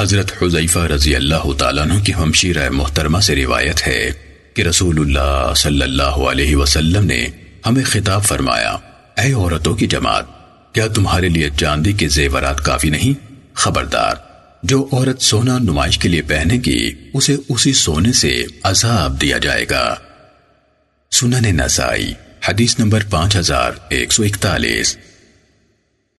حضرت حضیفہ رضی اللہ تعالیٰ عنہ کی ہمشیرہ محترمہ سے روایت ہے کہ رسول اللہ صلی اللہ علیہ وسلم نے ہمیں خطاب فرمایا، اے عورتوں کی جماعت، کیا تمہارے لیے چاندی کے زیورات کافی نہیں؟ خبردار، جو عورت سونا نمائش کے لیے پہنے گی، اسے اسی سونے سے عذاب دیا جائے گا۔ سنن نسائی، حدیث نمبر پانچ ہزار ایک سو اکتالیس۔